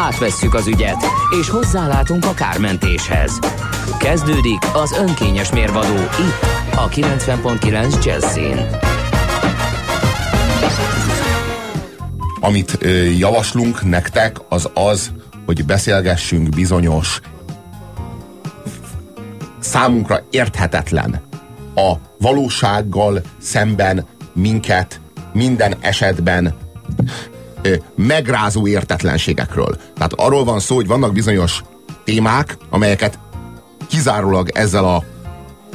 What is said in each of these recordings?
Átvesszük az ügyet, és hozzálátunk a kármentéshez. Kezdődik az önkényes mérvadó itt, a 90.9 Jazzin. Amit ö, javaslunk nektek, az az, hogy beszélgessünk bizonyos számunkra érthetetlen a valósággal szemben minket minden esetben megrázó értetlenségekről. Tehát arról van szó, hogy vannak bizonyos témák, amelyeket kizárólag ezzel a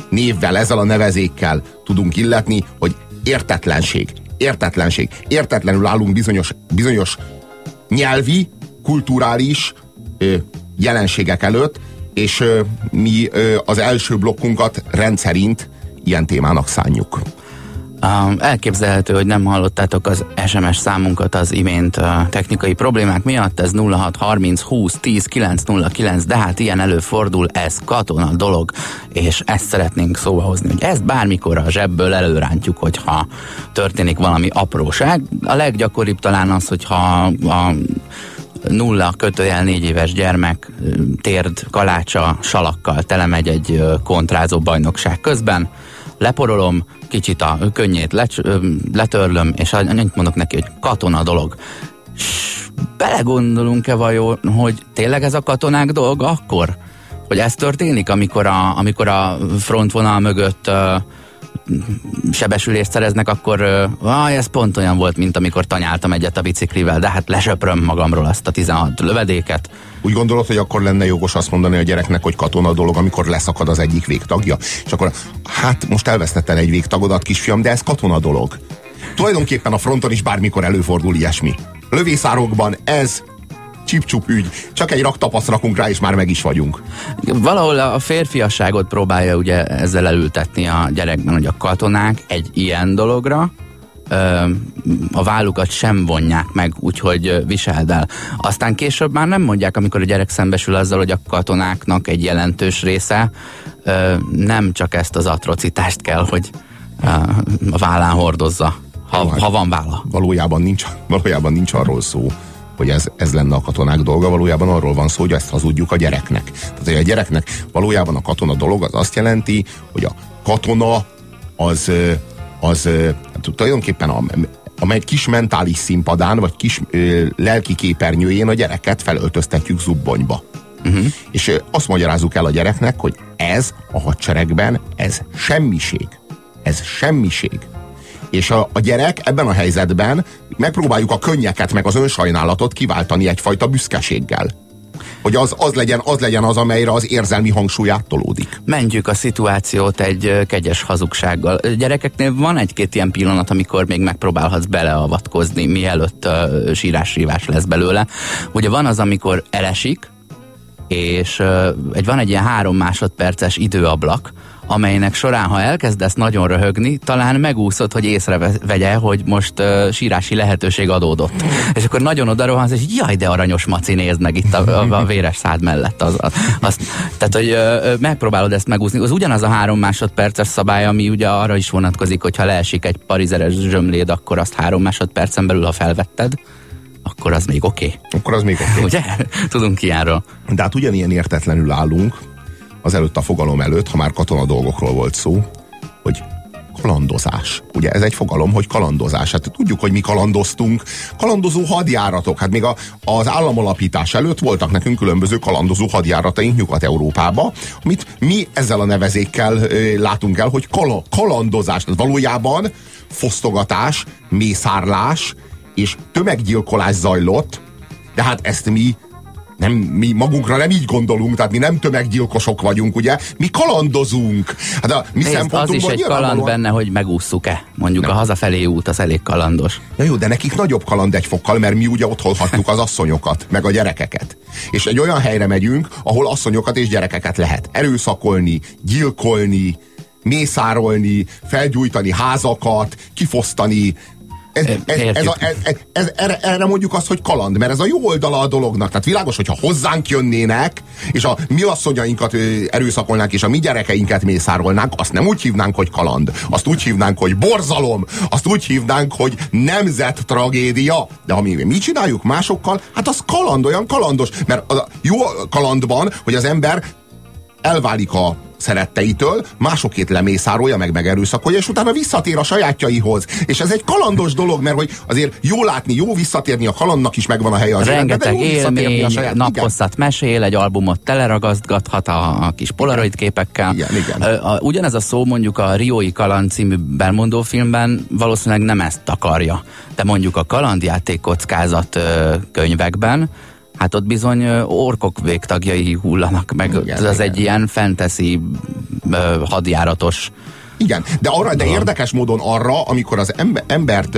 névvel, ezzel a nevezékkel tudunk illetni, hogy értetlenség. Értetlenség. Értetlenül állunk bizonyos, bizonyos nyelvi, kulturális ö, jelenségek előtt, és ö, mi ö, az első blokkunkat rendszerint ilyen témának szánjuk. Um, elképzelhető, hogy nem hallottátok az SMS számunkat az imént uh, technikai problémák miatt, ez 0630 20 10 909, de hát ilyen előfordul, ez katona dolog, és ezt szeretnénk szóba hozni, hogy ezt bármikor a zsebből előrántjuk, hogyha történik valami apróság. A leggyakoribb talán az, hogyha a nulla kötőjel négy éves gyermek térd kalácsa salakkal telemegy egy kontrázó bajnokság közben, leporolom, kicsit a könnyét lecs, letörlöm, és annyit mondok neki, hogy katona dolog. S belegondolunk-e vajon, hogy tényleg ez a katonák dolga akkor? Hogy ez történik, amikor a, amikor a frontvonal mögött uh, sebesülést szereznek, akkor uh, ez pont olyan volt, mint amikor tanyáltam egyet a biciklivel, de hát lesöpröm magamról azt a 16 lövedéket. Úgy gondolod, hogy akkor lenne jogos azt mondani a gyereknek, hogy katona dolog, amikor leszakad az egyik végtagja? És akkor, hát most elvesztettel egy végtagodat, kisfiam, de ez katona dolog. Tulajdonképpen a fronton is bármikor előfordul ilyesmi. Lövészárokban ez csipcsup ügy. Csak egy raktapaszt rakunk rá, és már meg is vagyunk. Valahol a férfiasságot próbálja ugye ezzel elültetni a gyerekben, hogy a katonák egy ilyen dologra, a vállukat sem vonják meg, úgyhogy viseld el. Aztán később már nem mondják, amikor a gyerek szembesül azzal, hogy a katonáknak egy jelentős része nem csak ezt az atrocitást kell, hogy a vállán hordozza, ha, ha van válla. Valójában nincs, valójában nincs arról szó, hogy ez, ez lenne a katonák dolga, valójában arról van szó, hogy ezt hazudjuk a gyereknek. Tehát, hogy a gyereknek valójában a katona dolog az azt jelenti, hogy a katona az, az hát tulajdonképpen a, amely kis mentális színpadán, vagy kis ö, lelki képernyőjén a gyereket felöltöztetjük zubbonyba. Uh-huh. És ö, azt magyarázzuk el a gyereknek, hogy ez a hadseregben, ez semmiség. Ez semmiség és a, a gyerek ebben a helyzetben megpróbáljuk a könnyeket meg az önsajnálatot kiváltani egyfajta büszkeséggel hogy az, az, legyen, az legyen az, amelyre az érzelmi hangsúly áttolódik. Mentjük a szituációt egy kegyes hazugsággal. Gyerekeknél van egy-két ilyen pillanat, amikor még megpróbálhatsz beleavatkozni, mielőtt uh, sírás-rívás lesz belőle. Ugye van az, amikor elesik, és uh, egy, van egy ilyen három másodperces időablak, amelynek során, ha elkezdesz nagyon röhögni, talán megúszod, hogy észrevegye, hogy most uh, sírási lehetőség adódott. És akkor nagyon oda rohansz, és jaj, de aranyos maci, nézd meg itt a, a, a véres szád mellett. Az, az, azt, tehát, hogy uh, megpróbálod ezt megúszni. Az ugyanaz a három másodperces szabály, ami ugye arra is vonatkozik, hogy ha leesik egy parizeres zsömléd, akkor azt három másodpercen belül, ha felvetted, akkor az még oké. Okay. Akkor az még oké. Okay. Ugye? Tudunk ilyenről. De hát ugyanilyen értetlenül állunk, azelőtt a fogalom előtt, ha már katona dolgokról volt szó, hogy kalandozás. Ugye ez egy fogalom, hogy kalandozás. Hát tudjuk, hogy mi kalandoztunk. Kalandozó hadjáratok. Hát még a, az államalapítás előtt voltak nekünk különböző kalandozó hadjárataink Nyugat-Európába, amit mi ezzel a nevezékkel ö, látunk el, hogy kala, kalandozás. Tehát valójában fosztogatás, mészárlás és tömeggyilkolás zajlott, de hát ezt mi nem, mi magunkra nem így gondolunk, tehát mi nem tömeggyilkosok vagyunk, ugye? Mi kalandozunk. Hát a mi Nézd, az is egy kaland benne, hogy megússzuk-e. Mondjuk nem. a hazafelé út az elég kalandos. Ja jó, de nekik nagyobb kaland egy fokkal, mert mi ugye ott hallhatjuk az asszonyokat, meg a gyerekeket. És egy olyan helyre megyünk, ahol asszonyokat és gyerekeket lehet erőszakolni, gyilkolni, mészárolni, felgyújtani házakat, kifosztani, ez, ez, ez, a, ez, ez, ez, erre, erre mondjuk azt, hogy kaland, mert ez a jó oldala a dolognak. Tehát világos, hogyha hozzánk jönnének, és a mi asszonyainkat erőszakolnánk, és a mi gyerekeinket mészárolnánk, azt nem úgy hívnánk, hogy kaland. Azt úgy hívnánk, hogy borzalom. Azt úgy hívnánk, hogy nemzet tragédia. De ami mi csináljuk másokkal, hát az kaland, olyan kalandos. Mert a jó kalandban, hogy az ember elválik a szeretteitől, másokét lemészárolja, meg megerőszakolja, és utána visszatér a sajátjaihoz. És ez egy kalandos dolog, mert hogy azért jó látni, jó visszatérni, a kalandnak is megvan a helye az Rengeteg életben, élmény, a saját... naphosszat mesél, egy albumot teleragasztgathat a, a kis polaroid képekkel. Igen, igen. A, a, ugyanez a szó mondjuk a Riói Kaland című Belmondó filmben valószínűleg nem ezt akarja. De mondjuk a kalandjáték kockázat könyvekben Hát ott bizony orkok végtagjai hullanak meg. Igen, ez az igen. egy ilyen fantasy hadjáratos igen, de, arra, de érdekes módon arra, amikor az embert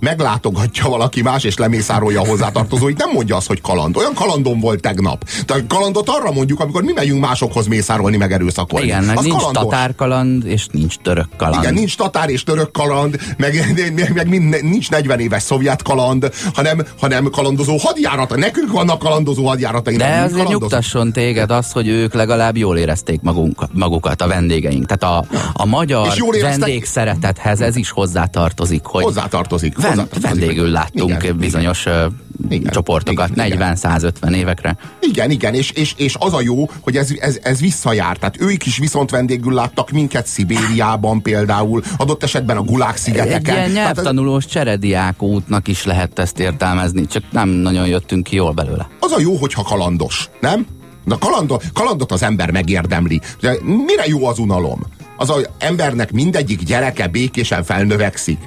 meglátogatja valaki más, és lemészárolja a hozzátartozóit, nem mondja azt, hogy kaland. Olyan kalandom volt tegnap. Tehát kalandot arra mondjuk, amikor mi megyünk másokhoz mészárolni, meg erőszakolni. Igen, meg nincs kalandos. tatár kaland, és nincs török kaland. Igen, nincs tatár és török kaland, meg, meg, meg mind, nincs 40 éves szovjet kaland, hanem, hanem kalandozó hadjárata. Nekünk vannak kalandozó hadjárataink. De azért kalandozó. nyugtasson téged az, hogy ők legalább jól érezték magunk, magukat, a vendégeink. Tehát a, a magyar vendégszeretethez ez is hozzátartozik. Hogy hozzátartozik Vend, vendégül láttunk igen, bizonyos igen. Igen, csoportokat igen, 40-150 évekre. Igen, igen, és, és, és az a jó, hogy ez, ez, ez visszajár. Tehát ők is viszont vendégül láttak minket Szibériában például, adott esetben a Gulák szigeteken. Egy ilyen nyelvtanulós ez... cserediák útnak is lehet ezt értelmezni, csak nem nagyon jöttünk ki jól belőle. Az a jó, hogyha kalandos, nem? Na kalandot, kalandot az ember megérdemli. De mire jó az unalom? Az az embernek mindegyik gyereke békésen felnövekszik.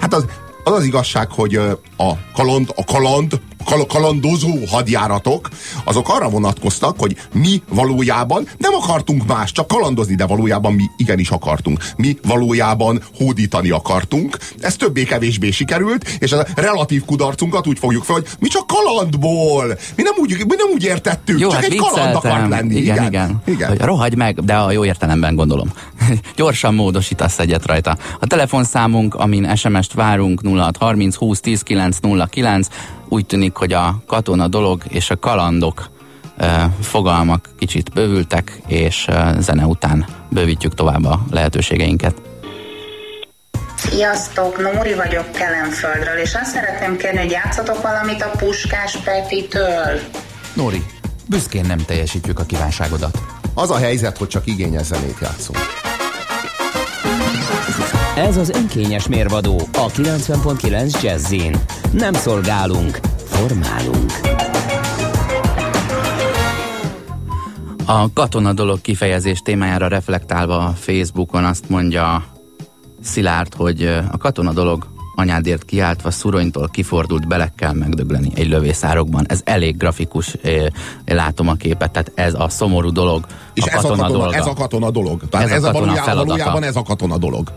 Hát az az az igazság, hogy a kaland, a kaland, kal kalandozó hadjáratok, azok arra vonatkoztak, hogy mi valójában nem akartunk más, csak kalandozni, de valójában mi igenis akartunk. Mi valójában hódítani akartunk. Ez többé-kevésbé sikerült, és a relatív kudarcunkat úgy fogjuk fel, hogy mi csak kalandból. Mi nem úgy, mi nem úgy értettük, jó, csak hát egy kaland akart lenni. Igen, igen. igen. igen. Hogy rohagy meg, de a jó értelemben gondolom. Gyorsan módosítasz egyet rajta. A telefonszámunk, amin SMS-t várunk 0630 20 10 909, úgy tűnik, hogy a katona dolog és a kalandok fogalmak kicsit bővültek, és zene után bővítjük tovább a lehetőségeinket. Sziasztok, Nóri vagyok Kelenföldről, és azt szeretném kérni, hogy játszatok valamit a Puskás Petitől. Nóri, büszkén nem teljesítjük a kívánságodat. Az a helyzet, hogy csak igényes zenét játszunk. Ez az önkényes mérvadó a 90.9 Jazzin. Nem szolgálunk, formálunk. A katona dolog kifejezés témájára reflektálva a Facebookon azt mondja Szilárd, hogy a katona dolog anyádért kiáltva szuronytól kifordult belekkel megdögleni egy lövészárokban. Ez elég grafikus, én látom a képet, tehát ez a szomorú dolog. És a ez, katona a katona, ez a katona dolog. Tehát ez, ez a, katona valójában, valójában ez a katona dolog.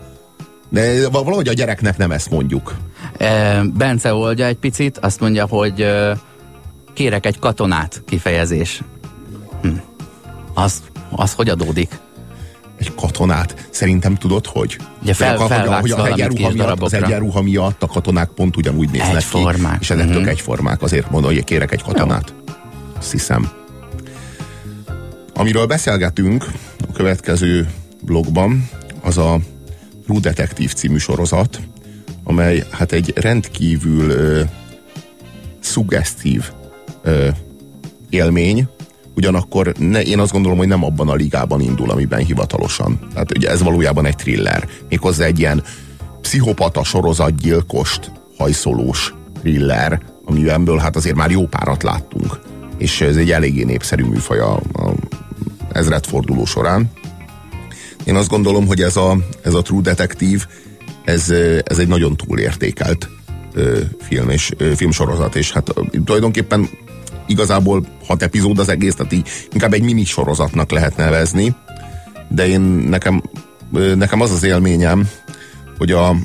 De valahogy a gyereknek nem ezt mondjuk. Bence oldja egy picit, azt mondja, hogy kérek egy katonát kifejezés. Hm. Az, az hogy adódik? Egy katonát? Szerintem tudod, hogy? Ugye fel, hogy, a, hogy a egyenruha miatt, az egyenruha miatt a katonák pont ugyanúgy néznek egyformák. ki. És ezek uh-huh. tök egyformák. Azért mondom, hogy kérek egy katonát. Jó. Azt hiszem. Amiről beszélgetünk a következő blogban, az a True Detective című sorozat, amely hát egy rendkívül ö, szuggesztív ö, élmény, ugyanakkor ne, én azt gondolom, hogy nem abban a ligában indul, amiben hivatalosan. Tehát ugye ez valójában egy thriller. Méghozzá egy ilyen pszichopata sorozatgyilkost hajszolós thriller, amibenből hát azért már jó párat láttunk. És ez egy eléggé népszerű műfaj a, a ezredforduló során. Én azt gondolom, hogy ez a, ez a True Detective, ez, ez egy nagyon túlértékelt ö, film és ö, filmsorozat, és hát ö, tulajdonképpen igazából hat epizód az egész, tehát így inkább egy mini sorozatnak lehet nevezni, de én nekem, nekem az az élményem, hogy a,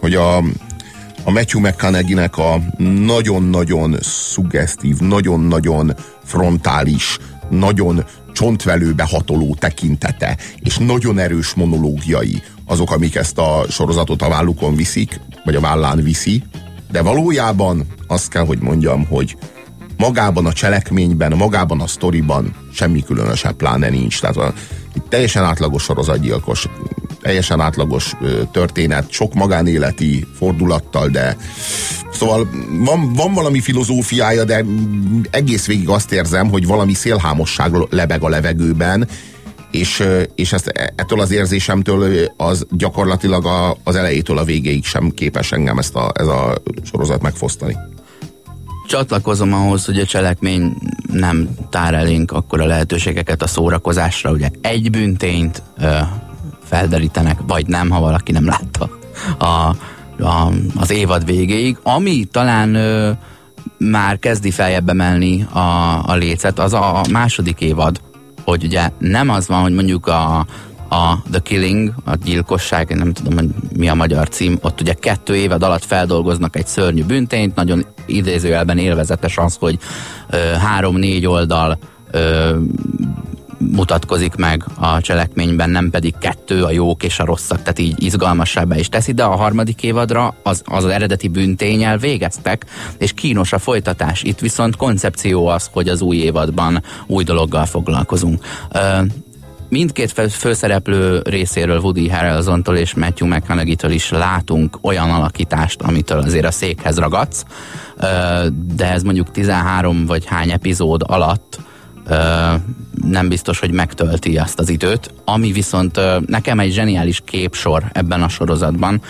hogy a, a Matthew McConaughey-nek a nagyon-nagyon szuggesztív, nagyon-nagyon frontális, nagyon csontvelőbe hatoló tekintete, és nagyon erős monológiai azok, amik ezt a sorozatot a vállukon viszik, vagy a vállán viszi, de valójában azt kell, hogy mondjam, hogy magában a cselekményben, magában a sztoriban semmi különösebb pláne nincs. Tehát a, itt teljesen átlagos sorozatgyilkos, teljesen átlagos történet, sok magánéleti fordulattal, de szóval van, van valami filozófiája, de egész végig azt érzem, hogy valami szélhámosság lebeg a levegőben, és, és ezt, ettől az érzésemtől az gyakorlatilag a, az elejétől a végéig sem képes engem ezt a, ez a sorozat megfosztani. Csatlakozom ahhoz, hogy a cselekmény nem tár elénk akkor a lehetőségeket a szórakozásra. Ugye egy büntényt felderítenek, vagy nem, ha valaki nem látta a, a, az évad végéig. Ami talán ö, már kezdi feljebb emelni a, a lécet, az a második évad, hogy ugye nem az van, hogy mondjuk a, a The Killing, a gyilkosság, nem tudom, hogy mi a magyar cím, ott ugye kettő évad alatt feldolgoznak egy szörnyű büntényt, nagyon idézőjelben élvezetes az, hogy három-négy oldal mutatkozik meg a cselekményben, nem pedig kettő, a jók és a rosszak, tehát így izgalmasabbá is teszi, de a harmadik évadra az, az, az eredeti büntényel végeztek, és kínos a folytatás. Itt viszont koncepció az, hogy az új évadban új dologgal foglalkozunk. mindkét főszereplő részéről Woody Harrelson-tól és Matthew McConaughey-től is látunk olyan alakítást, amitől azért a székhez ragadsz, de ez mondjuk 13 vagy hány epizód alatt nem biztos, hogy megtölti azt az időt. Ami viszont nekem egy zseniális képsor ebben a sorozatban.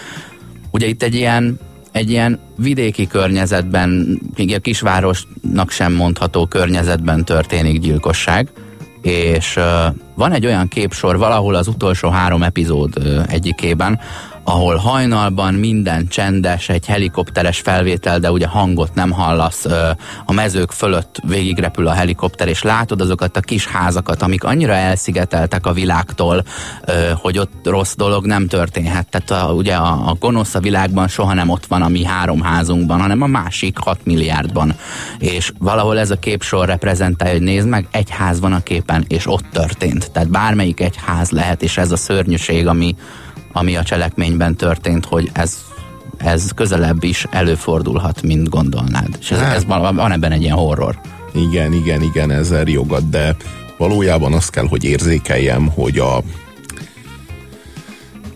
Ugye itt egy ilyen egy ilyen vidéki környezetben, még a kisvárosnak sem mondható környezetben történik gyilkosság, és van egy olyan képsor valahol az utolsó három epizód egyikében, ahol hajnalban minden csendes, egy helikopteres felvétel, de ugye hangot nem hallasz, a mezők fölött végigrepül a helikopter, és látod azokat a kis házakat, amik annyira elszigeteltek a világtól, hogy ott rossz dolog nem történhet. Tehát a, ugye a, a gonosz a világban soha nem ott van a mi három házunkban, hanem a másik 6 milliárdban. És valahol ez a képsor reprezentálja, hogy nézd meg, egy ház van a képen, és ott történt. Tehát bármelyik egy ház lehet, és ez a szörnyűség, ami, ami a cselekményben történt, hogy ez ez közelebb is előfordulhat, mint gondolnád. És ez, hát. ez van, van ebben egy ilyen horror. Igen, igen, igen, ezzel jogad, de valójában azt kell, hogy érzékeljem, hogy a,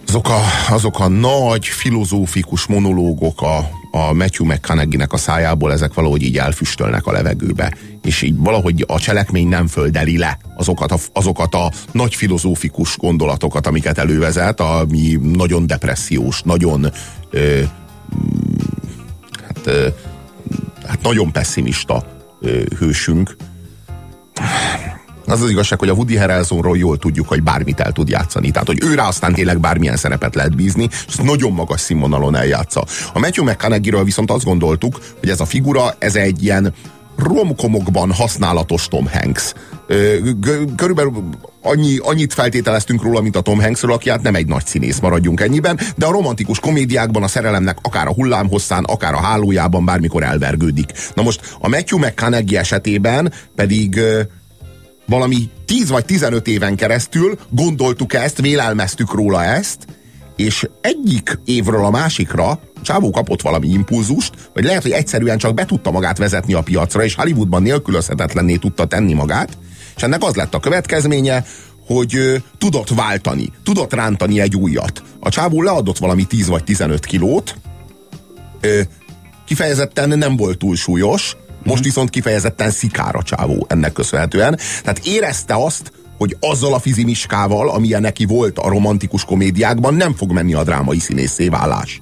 azok a, azok a nagy filozófikus monológok a, a Matthew McConaughey-nek a szájából ezek valahogy így elfüstölnek a levegőbe, és így valahogy a cselekmény nem földeli le azokat a, azokat a nagy filozófikus gondolatokat, amiket elővezet, ami nagyon depressziós, nagyon ö, hát, ö, hát nagyon pessimista ö, hősünk az az igazság, hogy a Woody Harrelsonról jól tudjuk, hogy bármit el tud játszani. Tehát, hogy őre aztán tényleg bármilyen szerepet lehet bízni, és ezt nagyon magas színvonalon eljátsza. A Matthew McConaughey-ről viszont azt gondoltuk, hogy ez a figura, ez egy ilyen romkomokban használatos Tom Hanks. Körülbelül annyi, annyit feltételeztünk róla, mint a Tom Hanksről, aki hát nem egy nagy színész, maradjunk ennyiben, de a romantikus komédiákban a szerelemnek akár a hullámhosszán, akár a hálójában bármikor elvergődik. Na most a Matthew McConaughey esetében pedig valami 10 vagy 15 éven keresztül gondoltuk ezt, vélelmeztük róla ezt, és egyik évről a másikra Csávó kapott valami impulzust, vagy lehet, hogy egyszerűen csak be tudta magát vezetni a piacra, és Hollywoodban nélkülözhetetlenné tudta tenni magát, és ennek az lett a következménye, hogy ö, tudott váltani, tudott rántani egy újat. A csávó leadott valami 10 vagy 15 kilót, ö, kifejezetten nem volt túl súlyos, most viszont kifejezetten szikára csávó ennek köszönhetően. Tehát érezte azt, hogy azzal a fizimiskával, amilyen neki volt a romantikus komédiákban, nem fog menni a drámai színészé válás.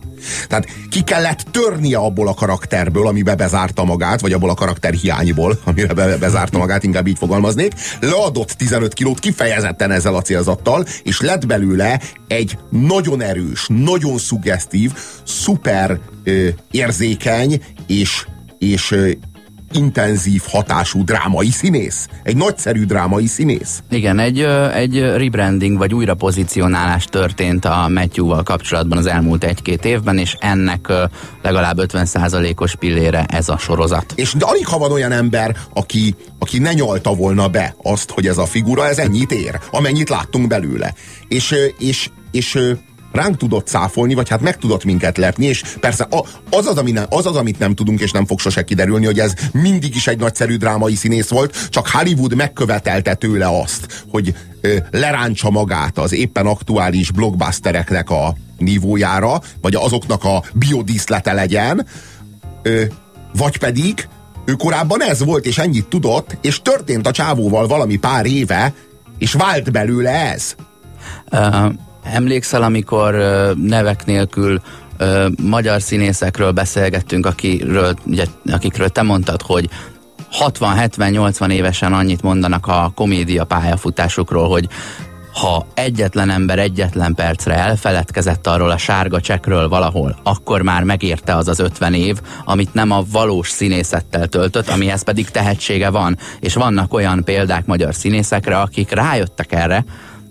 Tehát ki kellett törnie abból a karakterből, amibe bezárta magát, vagy abból a karakter hiányból, amire be, bezárta magát, inkább így fogalmaznék, leadott 15 kilót kifejezetten ezzel a célzattal, és lett belőle egy nagyon erős, nagyon szuggesztív, szuper ö, érzékeny és, és intenzív hatású drámai színész. Egy nagyszerű drámai színész. Igen, egy, egy rebranding vagy újra pozícionálás történt a Matthew-val kapcsolatban az elmúlt egy-két évben, és ennek legalább 50%-os pillére ez a sorozat. És de alig ha van olyan ember, aki, aki ne nyalta volna be azt, hogy ez a figura, ez ennyit ér, amennyit láttunk belőle. És, és, és ránk tudott száfolni, vagy hát meg tudott minket lepni, és persze az az, ami nem, az az, amit nem tudunk, és nem fog sose kiderülni, hogy ez mindig is egy nagyszerű drámai színész volt, csak Hollywood megkövetelte tőle azt, hogy ö, leráncsa magát az éppen aktuális blockbustereknek a nívójára, vagy azoknak a biodíszlete legyen, ö, vagy pedig ő korábban ez volt, és ennyit tudott, és történt a csávóval valami pár éve, és vált belőle ez. Uh, Emlékszel, amikor nevek nélkül magyar színészekről beszélgettünk, akiről, ugye, akikről te mondtad, hogy 60-70-80 évesen annyit mondanak a komédia pályafutásukról, hogy ha egyetlen ember egyetlen percre elfeledkezett arról a sárga csekről valahol, akkor már megérte az az 50 év, amit nem a valós színészettel töltött, amihez pedig tehetsége van. És vannak olyan példák magyar színészekre, akik rájöttek erre,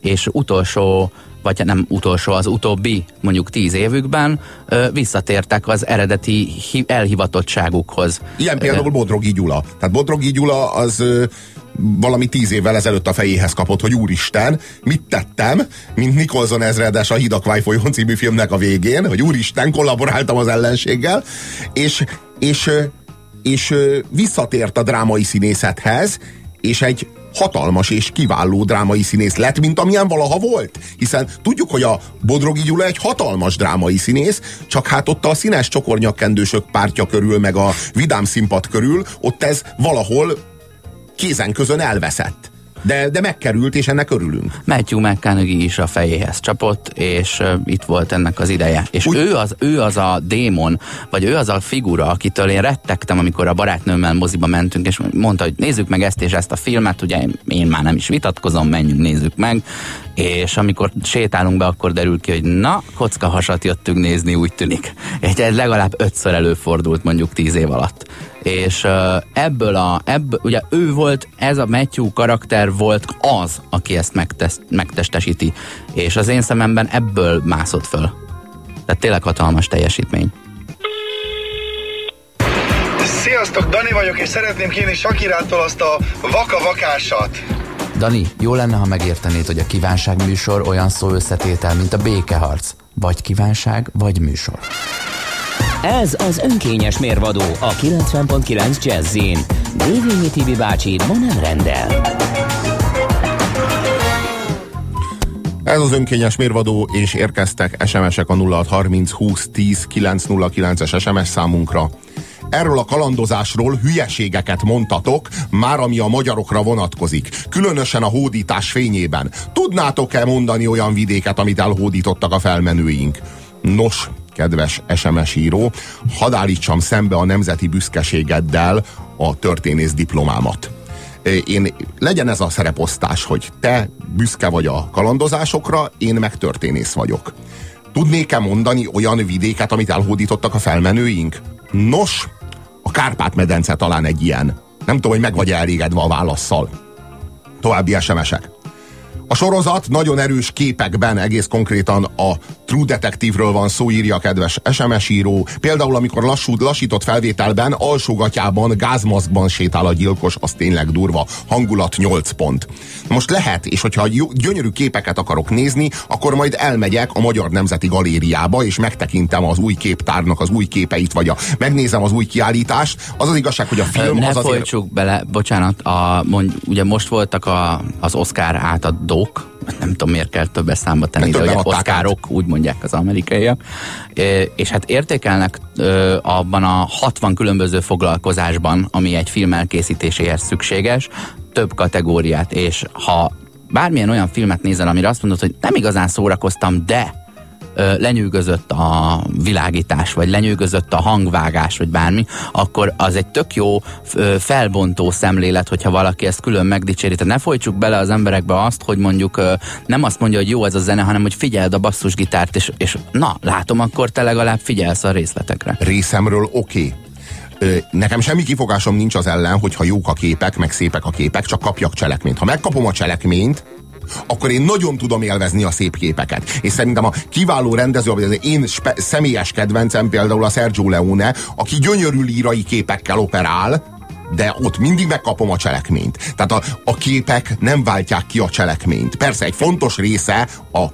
és utolsó vagy nem utolsó, az utóbbi mondjuk tíz évükben ö, visszatértek az eredeti elhivatottságukhoz. Ilyen például Bodrogi Gyula. Tehát Bodrogi Gyula az ö, valami tíz évvel ezelőtt a fejéhez kapott, hogy úristen, mit tettem, mint Nikolson ezredes a Hidakvály folyón című filmnek a végén, hogy úristen, kollaboráltam az ellenséggel, és, és, és, és visszatért a drámai színészethez, és egy hatalmas és kiváló drámai színész lett, mint amilyen valaha volt. Hiszen tudjuk, hogy a Bodrogi Gyula egy hatalmas drámai színész, csak hát ott a színes csokornyakkendősök pártja körül, meg a vidám színpad körül, ott ez valahol kézen közön elveszett de, de megkerült, és ennek örülünk. Matthew McConaughey is a fejéhez csapott, és uh, itt volt ennek az ideje. És Úgy... ő, az, ő az a démon, vagy ő az a figura, akitől én rettegtem, amikor a barátnőmmel moziba mentünk, és mondta, hogy nézzük meg ezt és ezt a filmet, ugye én, már nem is vitatkozom, menjünk, nézzük meg, és amikor sétálunk be, akkor derül ki, hogy na, kocka hasat jöttünk nézni, úgy tűnik. Egy, legalább ötször előfordult mondjuk tíz év alatt és ebből a, ebből, ugye ő volt, ez a Matthew karakter volt az, aki ezt megtest, megtestesíti, és az én szememben ebből mászott föl. Tehát tényleg hatalmas teljesítmény. Sziasztok, Dani vagyok, és szeretném kérni Sakirától azt a vaka-vakásat. Dani, jó lenne, ha megértenéd, hogy a kívánság műsor olyan szó összetétel, mint a békeharc. Vagy kívánság, vagy műsor. Ez az önkényes mérvadó a 90.9 Jazzin. Dévényi Tibi bácsi ma nem rendel. Ez az önkényes mérvadó, és érkeztek SMS-ek a 0630 20 10 909-es SMS számunkra. Erről a kalandozásról hülyeségeket mondtatok, már ami a magyarokra vonatkozik. Különösen a hódítás fényében. Tudnátok-e mondani olyan vidéket, amit elhódítottak a felmenőink? Nos, kedves SMS író, hadd állítsam szembe a nemzeti büszkeségeddel a történész diplomámat. Én, legyen ez a szereposztás, hogy te büszke vagy a kalandozásokra, én meg történész vagyok. Tudnék-e mondani olyan vidéket, amit elhódítottak a felmenőink? Nos, a Kárpát-medence talán egy ilyen. Nem tudom, hogy meg vagy elégedve a válaszszal. További SMS-ek. A sorozat nagyon erős képekben, egész konkrétan a True Detective-ről van szó, írja a kedves SMS író. Például, amikor lassú, lassított felvételben, alsógatjában, gázmaszkban sétál a gyilkos, az tényleg durva. Hangulat 8 pont. Most lehet, és hogyha gyönyörű képeket akarok nézni, akkor majd elmegyek a Magyar Nemzeti Galériába, és megtekintem az új képtárnak az új képeit, vagy a, megnézem az új kiállítást. Az az igazság, hogy a film ne az azért... bele, bocsánat, a, mond, ugye most voltak a, az Oscar átadók, nem tudom miért kell többes számba tenni, de hogy oszkárok, úgy mondják az amerikaiak. És hát értékelnek abban a 60 különböző foglalkozásban, ami egy film elkészítéséhez szükséges, több kategóriát, és ha bármilyen olyan filmet nézel, amire azt mondod, hogy nem igazán szórakoztam, de lenyűgözött a világítás, vagy lenyűgözött a hangvágás, vagy bármi, akkor az egy tök jó felbontó szemlélet, hogyha valaki ezt külön megdicséri. Tehát ne folytsuk bele az emberekbe azt, hogy mondjuk nem azt mondja, hogy jó ez a zene, hanem hogy figyeld a basszusgitárt, és, és na, látom, akkor te legalább figyelsz a részletekre. Részemről oké. Okay nekem semmi kifogásom nincs az ellen, hogyha jók a képek, meg szépek a képek, csak kapjak cselekményt. Ha megkapom a cselekményt, akkor én nagyon tudom élvezni a szép képeket. És szerintem a kiváló rendező, vagy az én személyes kedvencem például a Sergio Leone, aki gyönyörű lírai képekkel operál, de ott mindig megkapom a cselekményt. Tehát a, a képek nem váltják ki a cselekményt. Persze egy fontos része a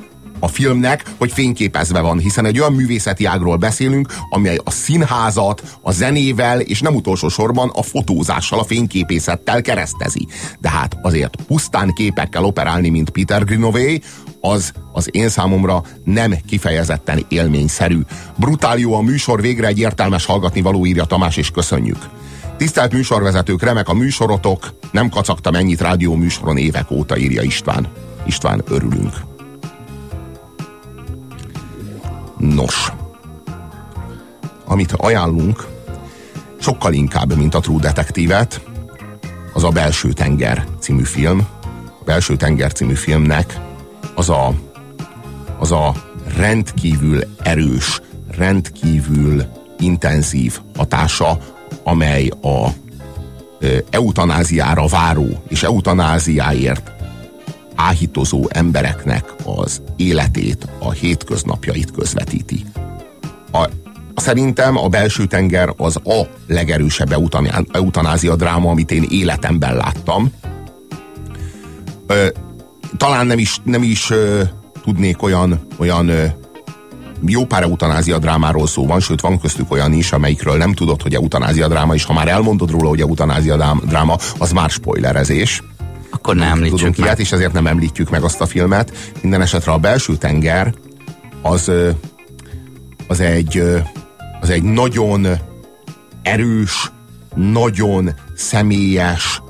a filmnek, hogy fényképezve van, hiszen egy olyan művészeti ágról beszélünk, amely a színházat, a zenével, és nem utolsó sorban a fotózással, a fényképészettel keresztezi. De hát azért pusztán képekkel operálni, mint Peter Greenaway, az az én számomra nem kifejezetten élményszerű. Brutál jó a műsor, végre egy értelmes hallgatni való írja Tamás, és köszönjük. Tisztelt műsorvezetők, remek a műsorotok, nem kacagtam ennyit rádió műsoron évek óta, írja István. István, örülünk. Nos, amit ajánlunk, sokkal inkább, mint a True Detective-et, az a Belső Tenger című film. A Belső Tenger című filmnek az a, az a rendkívül erős, rendkívül intenzív hatása, amely a eutanáziára váró és eutanáziáért áhítozó embereknek az életét, a hétköznapjait közvetíti. A, szerintem a belső tenger az a legerősebb eutanázia dráma, amit én életemben láttam. Ö, talán nem is, nem is ö, tudnék olyan, olyan ö, jó pár eutanázia drámáról szó van, sőt van köztük olyan is, amelyikről nem tudod, hogy eutanázia dráma, és ha már elmondod róla, hogy eutanázia dráma, az már spoilerezés. Akkor nem említsük Tudunk ilyet, és ezért nem említjük meg azt a filmet. Minden esetre a belső tenger az, az egy, az egy nagyon erős, nagyon személyes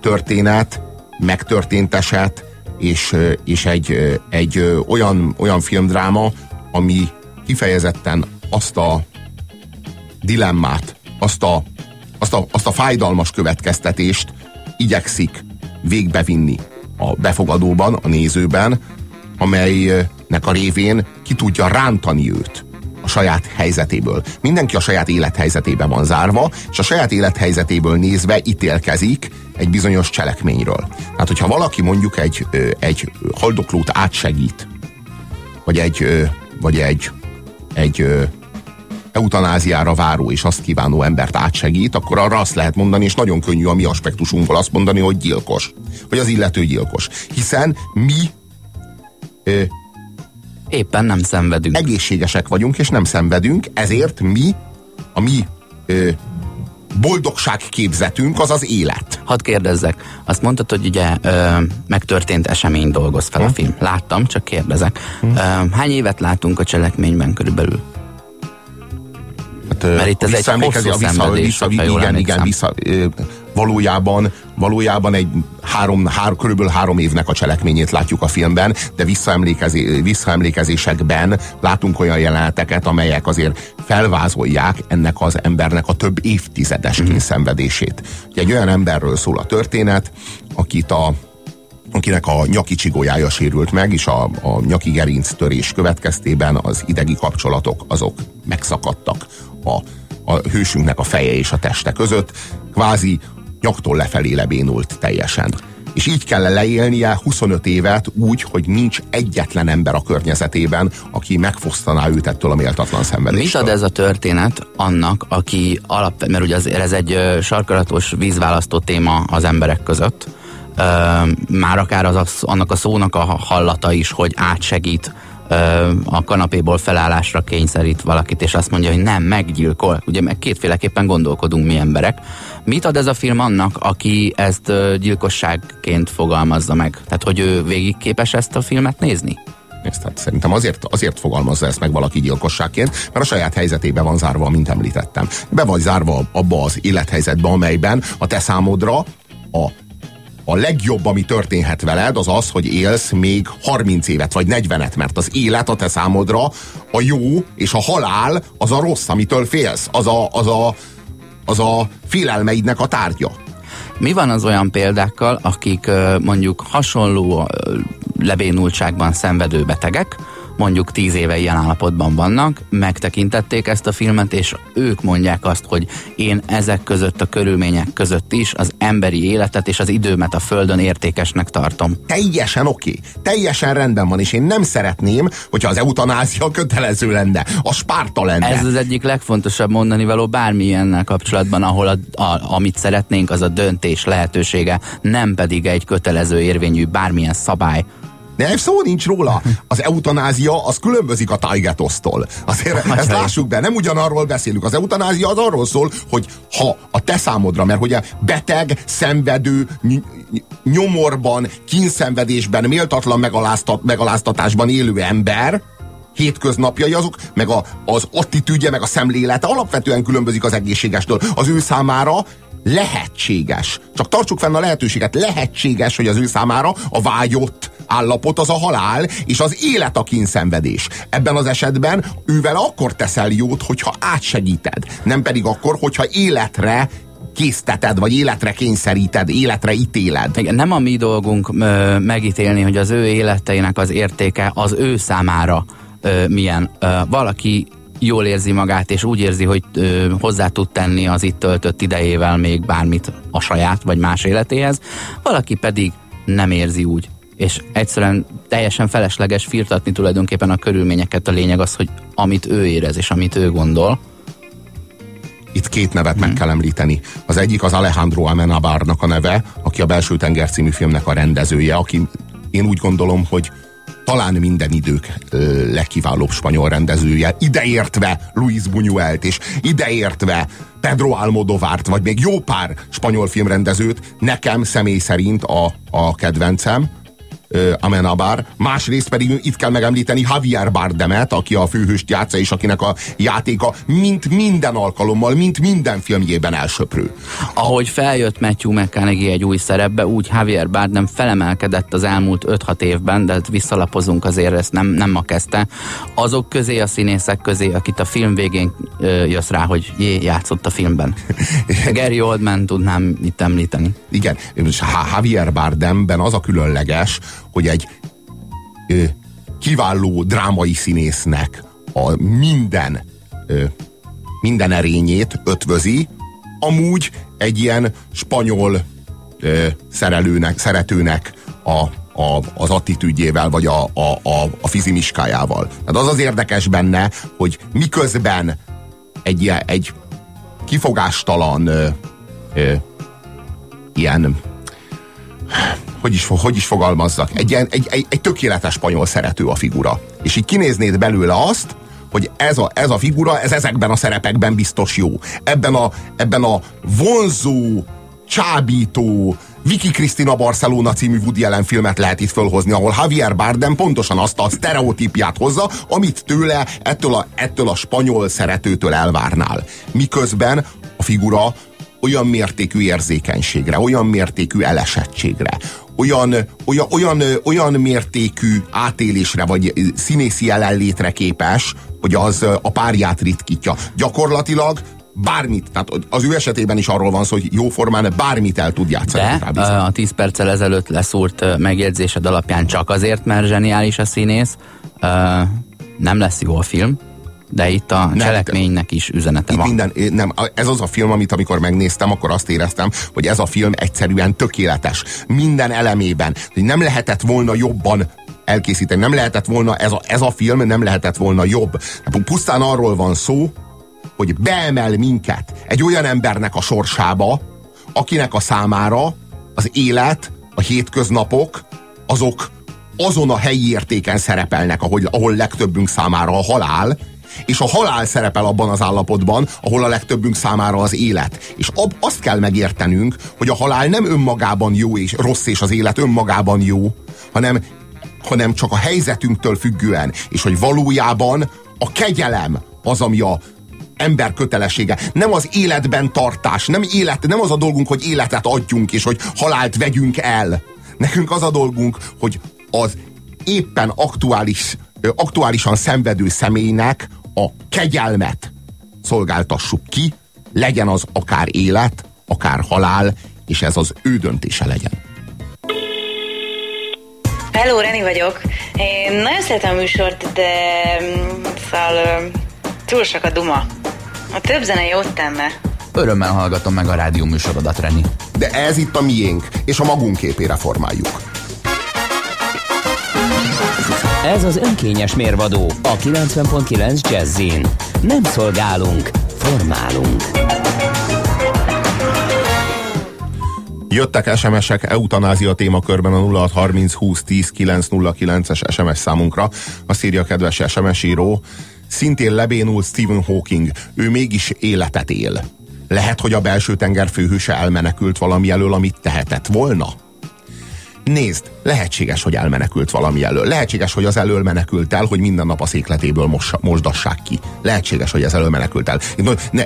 történet, megtörtént eset, és, és egy, egy olyan, olyan filmdráma, ami kifejezetten azt a dilemmát, azt a, azt a, azt a fájdalmas következtetést igyekszik végbevinni a befogadóban, a nézőben, amelynek a révén ki tudja rántani őt a saját helyzetéből. Mindenki a saját élethelyzetében van zárva, és a saját élethelyzetéből nézve ítélkezik egy bizonyos cselekményről. Tehát, hogyha valaki mondjuk egy, egy haldoklót átsegít, vagy egy, vagy egy, egy eutanáziára váró és azt kívánó embert átsegít, akkor arra azt lehet mondani, és nagyon könnyű a mi aspektusunkból azt mondani, hogy gyilkos. Vagy az illető gyilkos. Hiszen mi ö, éppen nem szenvedünk. Egészségesek vagyunk, és nem szenvedünk, ezért mi, a mi ö, boldogságképzetünk az az élet. Hadd kérdezzek, azt mondtad, hogy ugye ö, megtörtént esemény dolgoz fel hm? a film. Láttam, csak kérdezek. Hm? Ö, hány évet látunk a cselekményben körülbelül? Hát, Mert itt ez egy hosszú a vissza, vissza, igen, igen, vissza, valójában, valójában egy három, három, körülbelül három évnek a cselekményét látjuk a filmben, de visszaemlékezé, visszaemlékezésekben látunk olyan jeleneteket, amelyek azért felvázolják ennek az embernek a több évtizedes mm. szenvedését. Egy olyan emberről szól a történet, akit a akinek a nyaki csigójája sérült meg, és a, a nyaki gerinc törés következtében az idegi kapcsolatok azok megszakadtak a, a hősünknek a feje és a teste között, kvázi nyaktól lefelé lebénult teljesen. És így kell leélnie 25 évet úgy, hogy nincs egyetlen ember a környezetében, aki megfosztaná őt ettől a méltatlan szenvedéstől. Mit ad ez a történet annak, aki alap, mert ugye ez egy sarkalatos vízválasztó téma az emberek között, már akár az, annak a szónak a hallata is, hogy átsegít a kanapéból felállásra kényszerít valakit, és azt mondja, hogy nem, meggyilkol. Ugye meg kétféleképpen gondolkodunk mi emberek. Mit ad ez a film annak, aki ezt gyilkosságként fogalmazza meg? Tehát, hogy ő végig képes ezt a filmet nézni? Ezt, tehát szerintem azért, azért fogalmazza ezt meg valaki gyilkosságként, mert a saját helyzetében van zárva, mint említettem. Be vagy zárva abba az élethelyzetbe, amelyben a te számodra a a legjobb, ami történhet veled, az az, hogy élsz még 30 évet, vagy 40-et, mert az élet a te számodra a jó, és a halál az a rossz, amitől félsz. Az a, az a, az a félelmeidnek a tárgya. Mi van az olyan példákkal, akik mondjuk hasonló lebénultságban szenvedő betegek, mondjuk tíz éve ilyen állapotban vannak, megtekintették ezt a filmet, és ők mondják azt, hogy én ezek között a körülmények között is az emberi életet és az időmet a Földön értékesnek tartom. Teljesen oké, teljesen rendben van, és én nem szeretném, hogyha az eutanázia kötelező lenne, a spárta lenne. Ez az egyik legfontosabb mondani való bármilyennel kapcsolatban, ahol a, a, amit szeretnénk, az a döntés lehetősége, nem pedig egy kötelező érvényű bármilyen szabály. Nem, szó nincs róla. Az eutanázia az különbözik a tájgetosztól. Azért Vagy ezt hogy? lássuk be, nem ugyanarról beszélünk. Az eutanázia az arról szól, hogy ha a te számodra, mert ugye beteg, szenvedő, ny- nyomorban, kínszenvedésben, méltatlan megaláztat, megaláztatásban élő ember, hétköznapjai azok, meg a, az attitűdje, meg a szemlélete alapvetően különbözik az egészségestől. Az ő számára lehetséges. Csak tartsuk fenn a lehetőséget. Lehetséges, hogy az ő számára a vágyott állapot az a halál, és az élet a kínszenvedés. Ebben az esetben ővel akkor teszel jót, hogyha átsegíted. Nem pedig akkor, hogyha életre készteted, vagy életre kényszeríted, életre ítéled. Igen, nem a mi dolgunk ö, megítélni, hogy az ő életeinek az értéke az ő számára ö, milyen. Ö, valaki jól érzi magát, és úgy érzi, hogy ö, hozzá tud tenni az itt töltött idejével még bármit a saját vagy más életéhez, valaki pedig nem érzi úgy. És egyszerűen teljesen felesleges firtatni tulajdonképpen a körülményeket. A lényeg az, hogy amit ő érez és amit ő gondol, Itt két nevet Mhm. meg kell említeni. Az egyik az Alejandro Amenabarnak a neve, aki a Belső Tenger című filmnek a rendezője, aki én úgy gondolom, hogy talán minden idők ö, legkiválóbb spanyol rendezője, ideértve Luis Buñuelt, és ideértve Pedro Almodovart, vagy még jó pár spanyol filmrendezőt, nekem személy szerint a, a kedvencem, Amenabar. Másrészt pedig itt kell megemlíteni Javier Bardemet, aki a főhőst játsza, és akinek a játéka mint minden alkalommal, mint minden filmjében elsöprő. Ahogy feljött Matthew McConaughey egy új szerepbe, úgy Javier Bardem felemelkedett az elmúlt 5-6 évben, de hát visszalapozunk azért, ezt nem, nem ma kezdte. Azok közé, a színészek közé, akit a film végén ö, jössz rá, hogy jé, játszott a filmben. Gary Oldman tudnám itt említeni. Igen, és Javier Bardemben az a különleges, hogy egy ö, kiváló drámai színésznek a minden ö, minden erényét ötvözi, amúgy egy ilyen spanyol ö, szerelőnek, szeretőnek a, a, az attitűdjével, vagy a, a, a, a fizimiskájával. Tehát az az érdekes benne, hogy miközben egy, egy kifogástalan ö, ö, ilyen hogy is, hogy is fogalmazzak, egy, ilyen, egy, egy, egy tökéletes spanyol szerető a figura. És így kinéznéd belőle azt, hogy ez a, ez a figura, ez ezekben a szerepekben biztos jó. Ebben a, ebben a vonzó, csábító, Vicky Cristina Barcelona című Woody Allen filmet lehet itt fölhozni, ahol Javier Bardem pontosan azt a sztereotípját hozza, amit tőle ettől a, ettől a spanyol szeretőtől elvárnál. Miközben a figura olyan mértékű érzékenységre, olyan mértékű elesettségre, olyan, olyan, olyan, olyan mértékű átélésre, vagy színészi jelenlétre képes, hogy az a párját ritkítja. Gyakorlatilag bármit, tehát az ő esetében is arról van szó, hogy jóformán bármit el tud játszani. De a 10 perccel ezelőtt leszúrt megjegyzésed alapján csak azért, mert zseniális a színész, nem lesz jó a film, de itt a cselekménynek is üzenete van. minden, nem, ez az a film, amit amikor megnéztem, akkor azt éreztem, hogy ez a film egyszerűen tökéletes. Minden elemében. Hogy nem lehetett volna jobban elkészíteni, nem lehetett volna, ez a, ez a film nem lehetett volna jobb. Pusztán arról van szó, hogy beemel minket egy olyan embernek a sorsába, akinek a számára az élet, a hétköznapok, azok azon a helyi értéken szerepelnek, ahol, ahol legtöbbünk számára a halál, és a halál szerepel abban az állapotban, ahol a legtöbbünk számára az élet. És ab, azt kell megértenünk, hogy a halál nem önmagában jó és rossz, és az élet önmagában jó, hanem, hanem csak a helyzetünktől függően, és hogy valójában a kegyelem az, ami a ember kötelessége. Nem az életben tartás, nem, élet, nem az a dolgunk, hogy életet adjunk, és hogy halált vegyünk el. Nekünk az a dolgunk, hogy az éppen aktuális, aktuálisan szenvedő személynek a kegyelmet szolgáltassuk ki, legyen az akár élet, akár halál, és ez az ő döntése legyen. Hello, Reni vagyok. Én nagyon szeretem a műsort, de mm, szóval túl sok a duma. A több zene jót tenne. Örömmel hallgatom meg a rádió műsorodat, Reni. De ez itt a miénk, és a magunk képére formáljuk. Ez az önkényes mérvadó a 90.9 Jazzin. Nem szolgálunk, formálunk. Jöttek SMS-ek eutanázia témakörben a 0630 20 10 909-es SMS számunkra. Azt írja a kedves SMS író, szintén lebénult Stephen Hawking, ő mégis életet él. Lehet, hogy a belső tenger főhőse elmenekült valami elől, amit tehetett volna? Nézd, lehetséges, hogy elmenekült valami elől. Lehetséges, hogy az elől menekült el, hogy minden nap a székletéből mos, mosdassák ki. Lehetséges, hogy ez elől menekült el. Ne, ne,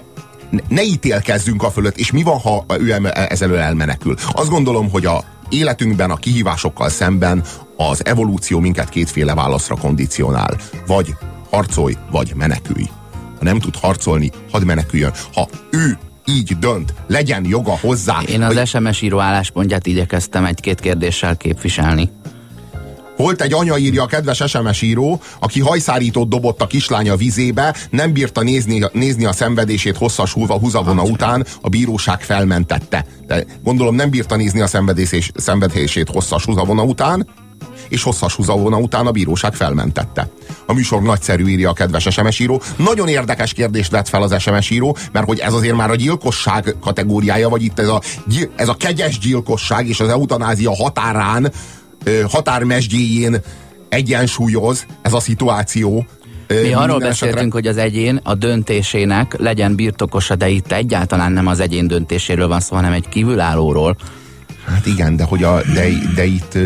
ne ítélkezzünk a fölött, és mi van, ha ő ez elől elmenekül? Azt gondolom, hogy a életünkben a kihívásokkal szemben az evolúció minket kétféle válaszra kondicionál. Vagy harcolj, vagy menekülj. Ha nem tud harcolni, hadd meneküljön. Ha ő így dönt, legyen joga hozzá. Én az hogy... SMS író álláspontját igyekeztem egy-két kérdéssel képviselni. Volt egy anya, írja a kedves SMS író, aki hajszárítót dobott a kislánya vizébe, nem bírta nézni, nézni a szenvedését hosszas húva húzavona után, a bíróság felmentette. De gondolom nem bírta nézni a szenvedés, szenvedését hosszas húzavona után, és hosszas húzavona után a bíróság felmentette. A műsor nagyszerű írja a kedves SMS író. Nagyon érdekes kérdést vett fel az SMS író, mert hogy ez azért már a gyilkosság kategóriája, vagy itt ez a, ez a kegyes gyilkosság és az eutanázia határán, határmesdjéjén egyensúlyoz ez a szituáció, mi arról beszéltünk, esetre... hogy az egyén a döntésének legyen birtokosa, de itt egyáltalán nem az egyén döntéséről van szó, hanem egy kívülállóról, Hát igen, de, hogy a, de, de itt,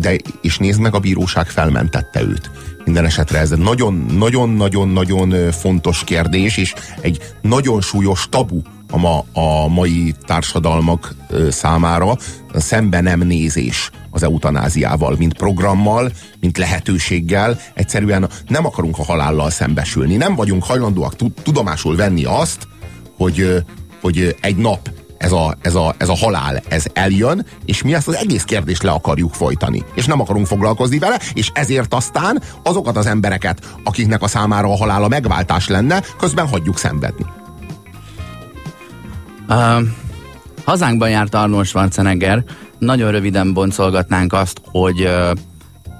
de, és nézd meg, a bíróság felmentette őt. Minden esetre ez nagyon-nagyon-nagyon-nagyon fontos kérdés, és egy nagyon súlyos tabu a, ma, a mai társadalmak számára szembe nem nézés az eutanáziával, mint programmal, mint lehetőséggel. Egyszerűen nem akarunk a halállal szembesülni. Nem vagyunk hajlandóak tudomásul venni azt, hogy, hogy egy nap ez a, ez, a, ez a halál, ez eljön, és mi ezt az egész kérdést le akarjuk folytani. És nem akarunk foglalkozni vele, és ezért aztán azokat az embereket, akiknek a számára a halála megváltás lenne, közben hagyjuk szenvedni. Uh, hazánkban járt Arnold Schwarzenegger, nagyon röviden boncolgatnánk azt, hogy uh,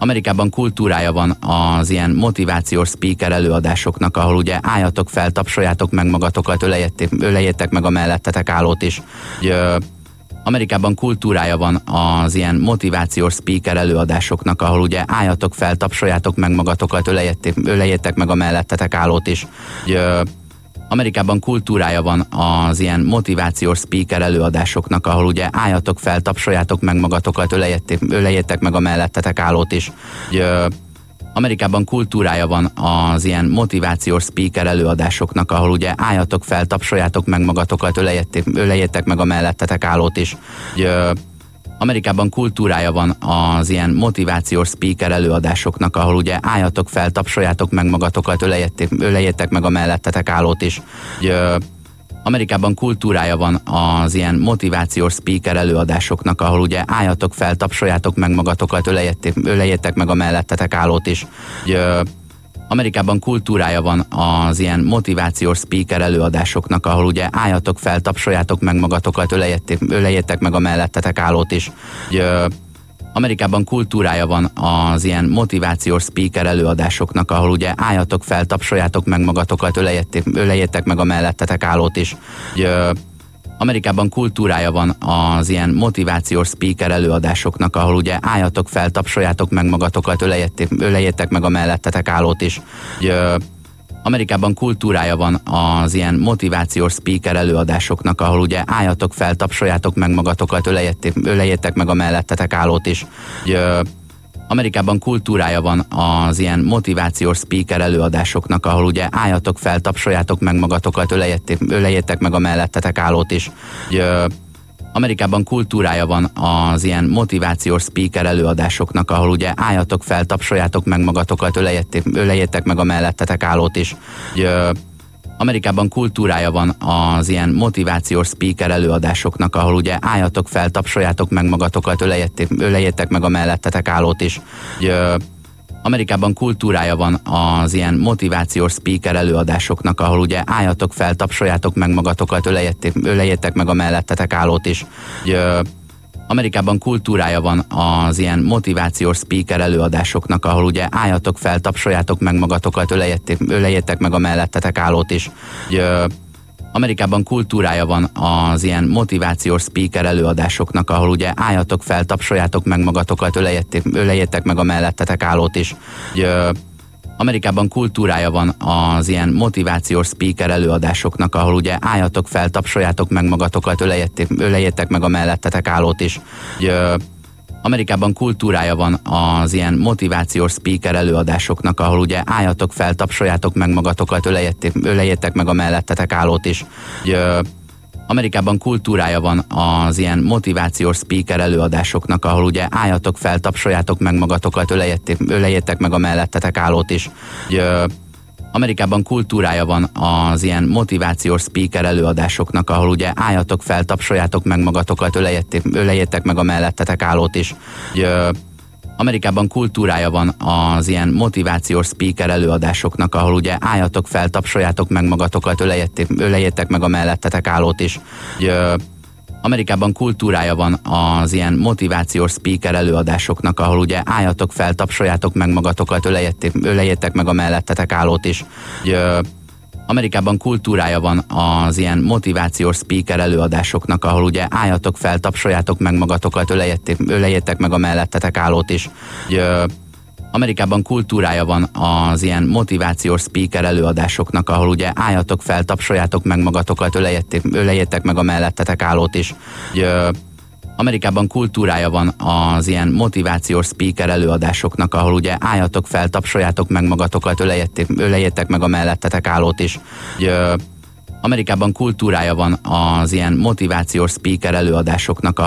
Amerikában kultúrája van az ilyen motivációs speaker előadásoknak, ahol ugye álljatok fel, tapsoljátok meg magatokat, ölejétek, meg a mellettetek állót is. Hogy, Amerikában kultúrája van az ilyen motivációs speaker előadásoknak, ahol ugye álljatok fel, tapsoljátok meg magatokat, ölejétek, meg a mellettetek állót is. Hogy, Amerikában kultúrája van az ilyen motivációs speaker előadásoknak, ahol ugye álljatok fel, tapsoljátok meg magatokat, ölejétek, meg a mellettetek állót is. Hogy, Amerikában kultúrája van az ilyen motivációs speaker előadásoknak, ahol ugye álljatok fel, tapsoljátok meg magatokat, ölejétek, meg a mellettetek állót is. Hogy, Amerikában kultúrája van az ilyen motivációs speaker előadásoknak, ahol ugye álljatok fel, tapsoljátok meg magatokat, ölejétek, meg a mellettetek állót is. Hogy, Amerikában kultúrája van az ilyen motivációs speaker előadásoknak, ahol ugye álljatok fel, tapsoljátok meg magatokat, ölejétek, meg a mellettetek állót is. Hogy, Amerikában kultúrája van az ilyen motivációs speaker előadásoknak, ahol ugye álljatok fel, tapsoljátok meg magatokat, ölejétek, meg a mellettetek állót is. Hogy, Amerikában kultúrája van az ilyen motivációs speaker előadásoknak, ahol ugye álljatok fel, tapsoljátok meg magatokat, ölejétek, meg a mellettetek állót is. Hogy, Amerikában kultúrája van az ilyen motivációs speaker előadásoknak, ahol ugye álljatok fel, tapsoljátok meg magatokat, ölejétek, meg a mellettetek állót is. Hogy, Amerikában kultúrája van az ilyen motivációs speaker előadásoknak, ahol ugye álljatok fel, tapsoljátok meg magatokat, ölejétek, meg a mellettetek állót is. Hogy, Amerikában kultúrája van az ilyen motivációs speaker előadásoknak, ahol ugye álljatok fel, tapsoljátok meg magatokat, ölejétek, meg a mellettetek állót is. Hogy, Amerikában kultúrája van az ilyen motivációs speaker előadásoknak, ahol ugye álljatok fel, tapsoljátok meg magatokat, ölejétek, meg a mellettetek állót is. Hogy, Amerikában kultúrája van az ilyen motivációs speaker előadásoknak, ahol ugye álljatok fel, tapsoljátok meg magatokat, ölejétek, meg a mellettetek állót is. Hogy, Amerikában kultúrája van az ilyen motivációs speaker előadásoknak, ahol ugye álljatok fel, tapsoljátok meg magatokat, ölejétek, meg a mellettetek állót is. Hogy, Amerikában kultúrája van az ilyen motivációs speaker előadásoknak, ahol ugye álljatok fel, tapsoljátok meg magatokat, ölejétek, ölejétek meg a mellettetek állót is. Hogy, Amerikában kultúrája van az ilyen motivációs speaker előadásoknak, ahol ugye álljatok fel, tapsoljátok meg magatokat, ölejétek, ölejétek meg a mellettetek állót is. Hogy, Amerikában kultúrája van az ilyen motivációs speaker előadásoknak, ahol ugye álljatok fel, tapsoljátok meg magatokat, ölejétek, meg a mellettetek állót is. Hogy, Amerikában kultúrája van az ilyen motivációs speaker előadásoknak, ahol ugye álljatok fel, tapsoljátok meg magatokat, ölejétek, meg a mellettetek állót is. Hogy, Amerikában kultúrája van az ilyen motivációs speaker előadásoknak, ahol ugye álljatok fel, tapsoljátok meg magatokat, ölejétek, meg a mellettetek állót is. Hogy, Amerikában kultúrája van az ilyen motivációs speaker előadásoknak, ahol ugye álljatok fel, tapsoljátok meg magatokat, ölejétek, meg a mellettetek állót is. Hogy, Amerikában kultúrája van az ilyen motivációs speaker előadásoknak, ahol ugye álljatok fel, tapsoljátok meg magatokat, ölejétek, meg a mellettetek állót is. Hogy, Amerikában kultúrája van az ilyen motivációs speaker előadásoknak, ahol ugye álljatok fel, tapsoljátok meg magatokat, ölejétek meg a mellettetek állót is. Hogy, Amerikában kultúrája van az ilyen motivációs speaker előadásoknak, ahol ugye álljatok fel, tapsoljátok meg magatokat, ölejétek, meg a mellettetek állót is. Hogy, Amerikában kultúrája van az ilyen motivációs speaker előadásoknak, ahol ugye álljatok fel, tapsoljátok meg magatokat, ölejétek, meg a mellettetek állót is. Hogy, Amerikában kultúrája van az ilyen motivációs speaker előadásoknak, ahol ugye álljatok fel, tapsoljátok meg magatokat, ölejétek, meg a mellettetek állót is. Hogy, Amerikában kultúrája van az ilyen motivációs speaker előadásoknak, ahol